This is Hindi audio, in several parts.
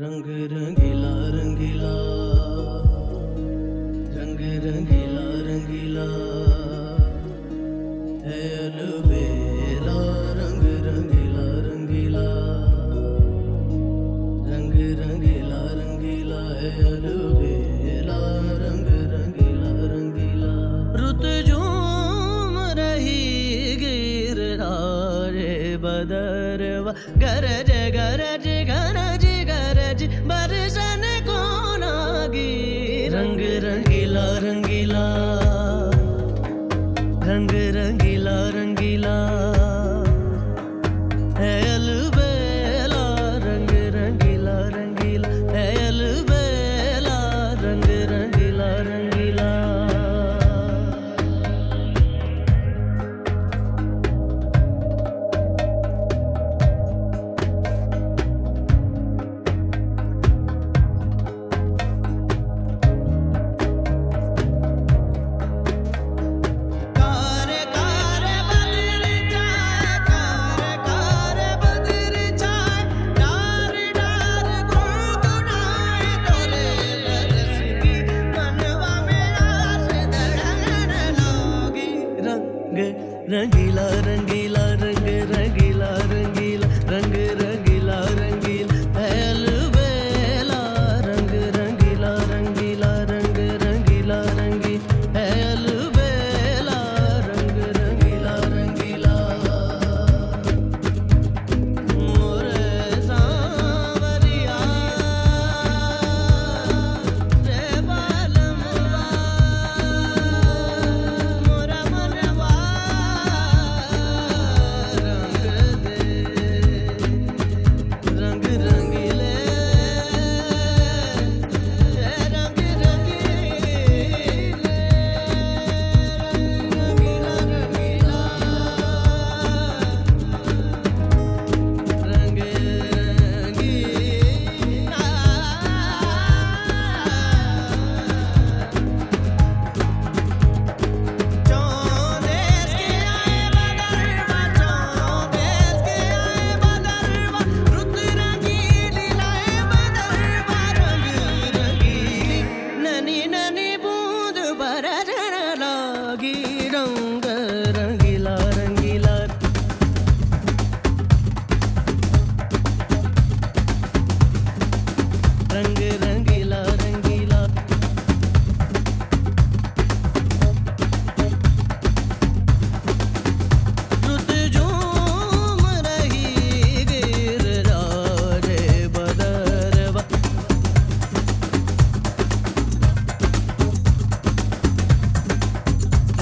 रंग रंगीला। रंगीला रंग रंगीला। रंगीला है अलबेला रंग रंगीला। रंगीला रंग रंगीला रंगीला है अलबेला रंग रंगीला। रंगीला रुत झूम रही गिर रे बदरवा, गरज गरज गरज। रंग रंगीला रंगीला रंगीला रंगीला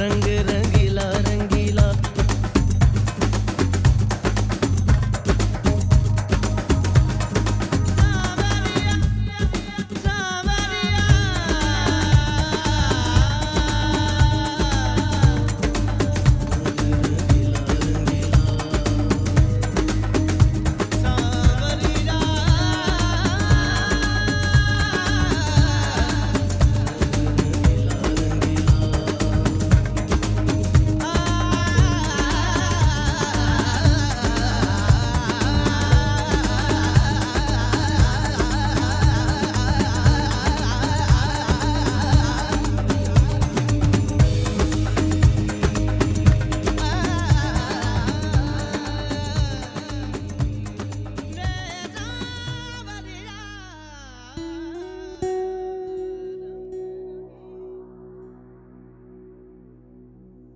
அரங்குற